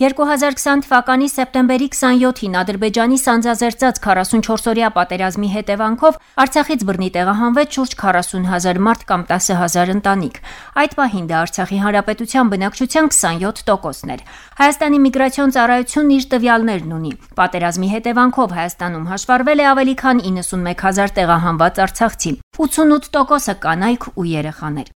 2020 թվականի սեպտեմբերի 27-ին Ադրբեջանի սանձազերծած 44-օրյա պատերազմի հետևանքով Արցախից բռնի տեղահանվեց շուրջ 40 հազար մարդ կամ 10 հազար ընտանիք։ Այդ պահին դա Արցախի հանրապետության բնակչության 27 տոկոսն էր։ Հայաստանի միգրացիոն ծառայությունն իր տվյալներն ունի։ Պատերազմի հետևանքով Հայաստանում հաշվառվել է ավելի քան 91 հազար տեղահանված արցախցի։ 88 տոկոսը կանայք ու երեխաներ։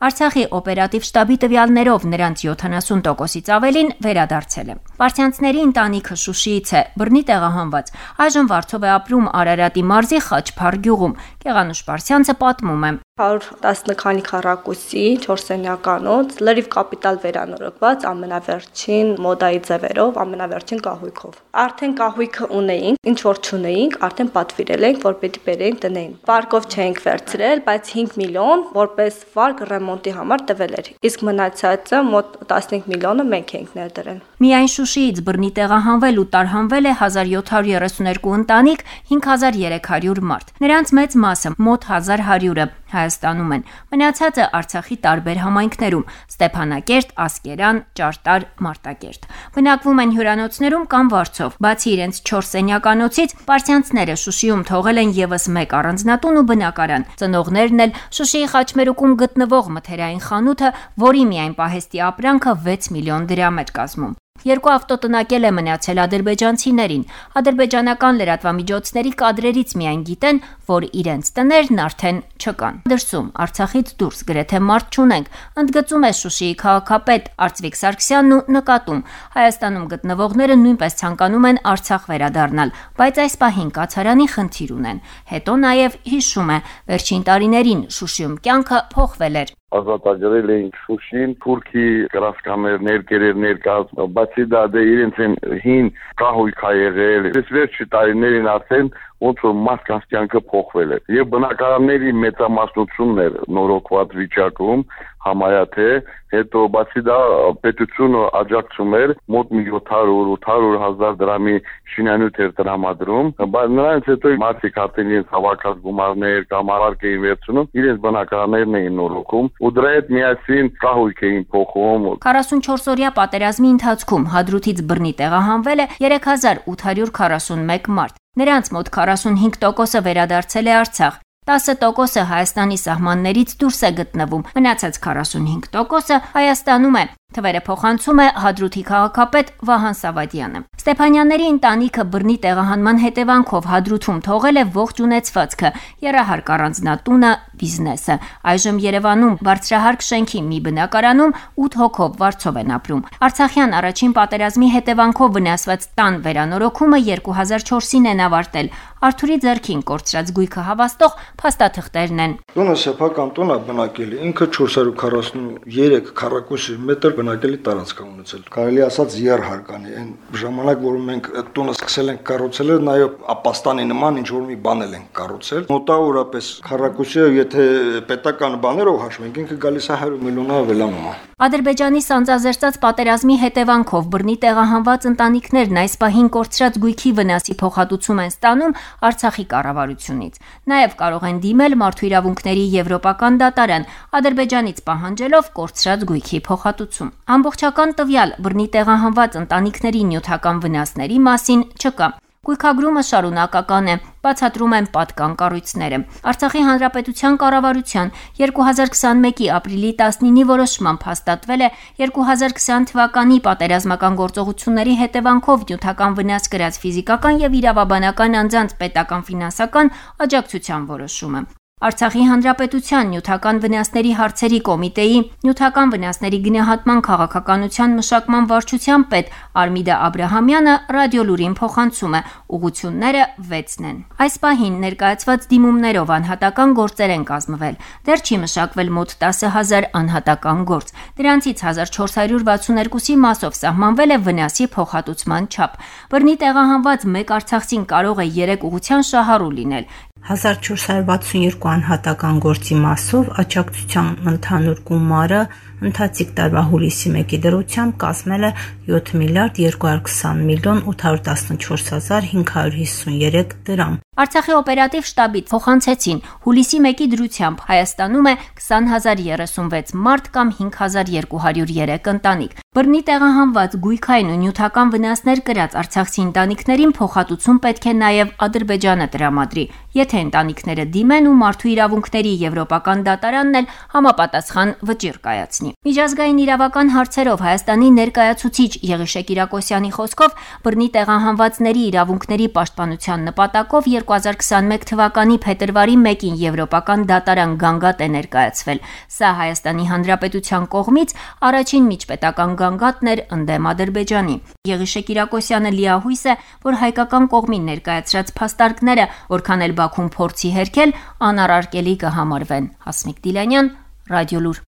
Արցախի օպերատիվ շտաբի տվյալներով նրանց 70%-ից ավելին վերադարձել է։ Պարտյանցների ընտանիքը Շուշիից է, բռնի տեղահանված։ Այժմ Վարչով է ապրում Արարատի մարզի Խաչփար գյուղում։ Կեղանուշ Պարսյանցը պատմում է. 110 քանի քառակուսի 4 սենյականոց լրիվ կապիտալ վերանորոգված ամենավերջին մոդայի ձևերով, ամենավերջին կահույքով։ Արդեն կահույքը ունեինք, ինչ որ չունեինք, արդեն պատվիրել ենք, որ պիտի բերենք տնեին։ Վարկով չենք վերցրել, բայց 5 միլիոն որպես վարկ ռեմոնտի համար տվել էր։ Իսկ մնացածը մոտ 15 միլիոնը մենք ենք ներդրել։ Միայն Շուշիից բռնի տեղահանվել ու տարհանվել է 1732 ընտանիք, 5300 մարդ։ Նրանց մեծ մասը, մոտ 1100-ը Հայաստանում են։ Մնացածը Արցախի տարբեր համայնքներում՝ Ստեփանակերտ, Ասկերան, Ճարտար, Մարտակերտ։ Բնակվում են հյուրանոցներում կամ վարձով։ Բացի իրենց 4 սենյականոցից, պարսյանցները Շուշիում թողել են եւս մեկ առանձնատուն ու բնակարան։ Ծնողներն էլ Շուշիի Խաչմերուկում գտնվող մթերային խանութը, որի միայն պահեստի ապրանքը 6 միլիոն դրամ էր կազմում։ Երկու ավտոտնակել է մնացել ադրբեջանցիներին։ Ադրբեջանական լրատվամիջոցների կադրերից միայն գիտեն, որ իրենց տներն արդեն չկան։ Դրսում Արցախից դուրս գրեթե մարդ չունենք, ընդգծում է Շուշիի քաղաքապետ Արծվիկ Սարգսյանն ու նկատում. Հայաստանում գտնվողները նույնպես ցանկանում են Արցախ վերադառնալ, բայց այս պահին կացարանի խնդիր ունեն։ Հետո նաև հիշում է, վերջին տարիներին Շուշիում կյանքը փոխվել էր ազատագրել էին Շուշին, Թուրքի գրասկաներ, ներկերեր ներկայաց, բացի դա դե իրենց են հին կահույք ա եղել։ Այս վերջի տարիներին արդեն ոնց որ մարդկանց կյանքը փոխվել է եւ բնակարանների մեծամասնությունն էր նորոգված վիճակում համարյա թե հետո բացի դա պետությունը աջակցում էր մոտ 700-800 հազար դրամի շինանյութ էր տրամադրում բայց նրանց հետո մարդիկ արդեն իրենց հավաքած գումարներ կամ արարք էին վերցնում իրենց բնակարաններն էին նորոգում ու դրա հետ միասին կահույք էին փոխում 44 օրյա պատերազմի ընթացքում հադրութից բռնի տեղահանվել է 3841 մարդ Նրանց մոտ 45%-ը վերադարձել է Արցախ, 10%-ը Հայաստանի սահմաններից դուրս է գտնվում, մնացած 45%-ը Հայաստանում է։ Թվերը փոխանցում է Հադրութի քաղաքապետ Վահան Սավադյանը։ Ստեփանյանների ընտանիքը բռնի տեղահանման հետևանքով Հադրութում թողել է ողջ ունեցվածքը՝ երահարկ առանձնատունը, բիզնեսը։ Այժմ Երևանում բարձրահարկ շենքի մի բնակարանում 8 հոգով վարձով են ապրում։ Արցախյան առաջին պատերազմի հետևանքով վնասված տան վերանորոգումը 2004-ին են ավարտել։ Արթուրի ձեռքին կորցրած գույքը հավաստող փաստաթղթերն են։ Տունը սեփական տուն է բնակելի, ինքը 443 քառակուսի մետր բնակելի տարածք ունեցել։ Կարելի ասած երհարկանի այն ժամանակ, որ մենք այդ տունը սկսել ենք կառուցել, նաև ապաստանի նման ինչ որ մի բանել ենք կառուցել։ Մոտավորապես քառակուսի, եթե պետական բաներով հաշվենք, ինքը գալիս է 100 միլիոնա ավելանում Ադրբեջանի սանձազերծած պատերազմի հետևանքով բռնի տեղահանված ընտանիքներն այս պահին կորցրած գույքի վնասի փոխհատուցում են ստանում Արցախի կառավարությունից։ Նաև կարող են դիմել Մարդու իրավունքների Եվրոպական դատարան Ադրբեջանից պահանջելով կորցրած գույքի փոխհատուցում։ Ամբողջական տվյալ բռնի տեղահանված ընտանիքների նյութական վնասների մասին չկա։ Գույքագրումը շարունակական է, բացատրում են պատկան կառույցները։ Արցախի հանրապետության կառավարության 2021-ի ապրիլի 19-ի որոշմամբ հաստատվել է 2020 թվականի պատերազմական գործողությունների հետևանքով նյութական վնաս կրած ֆիզիկական եւ իրավաբանական անձանց պետական ֆինանսական աջակցության որոշումը։ Արցախի հանրապետության նյութական վնասների հարցերի կոմիտեի նյութական վնասների գնահատման քաղաքականության մշակման վարչության պետ Արմիդա Աբ รา համյանը ռադիոլուրին փոխանցում է. ուղությունները 6-ն են։ Այս պահին ներկայացված դիմումներով անհատական գործեր են կազմվել։ Դեռ չի մշակվել մոտ 10000 անհատական գործ։ Դրանցից 1462-ի մասով սահմանվել է վնասի փոխհատուցման չափ։ Բռնի տեղահանված մեկ արցախցին կարող է 3 ուղության շահառու լինել։ 1462 անհատական գործի մասով աջակցության ընդհանուր գումարը ընթացիկ տարվա հուլիսի 1-ի դրությամբ կազմել է 7 միլիարդ 220 միլիոն 814 553 դրամ։ Արցախի օպերատիվ շտաբից փոխանցեցին հուլիսի 1-ի դրությամբ Հայաստանում է 20036 մարդ կամ 5203 ընտանիք։ Բռնի տեղահանված գույքային ու նյութական վնասներ կրած արցախցի ընտանիքներին փոխհատուցում պետք է նաև Ադրբեջանը տրամադրի, եթե ընտանիքները դիմեն ու մարդու իրավունքների եվրոպական դատարանն էլ համապատասխան վճիռ կայացնի։ Միջազգային իրավական հարցերով Հայաստանի ներկայացուցիչ Եղիշե Կիրակոսյանի խոսքով բռնի տեղահանվածների իրավունքների պաշտպանության նպատակով 2021 թվականի փետրվարի 1-ին Եվրոպական դատարան գանգատ է ներկայացվել։ Սա Հայաստանի Հանրապետության կողմից առաջին միջպետական գանգատն էր ընդդեմ Ադրբեջանի։ Եղիշե Կիրակոսյանը լիահույս է, որ հայկական կողմին ներկայացրած փաստարկները, որքան էլ Բաքուն փորձի հերքել, անառարկելի կհամարվեն։ Հասմիկ Դիլանյան, Ռադիոլուր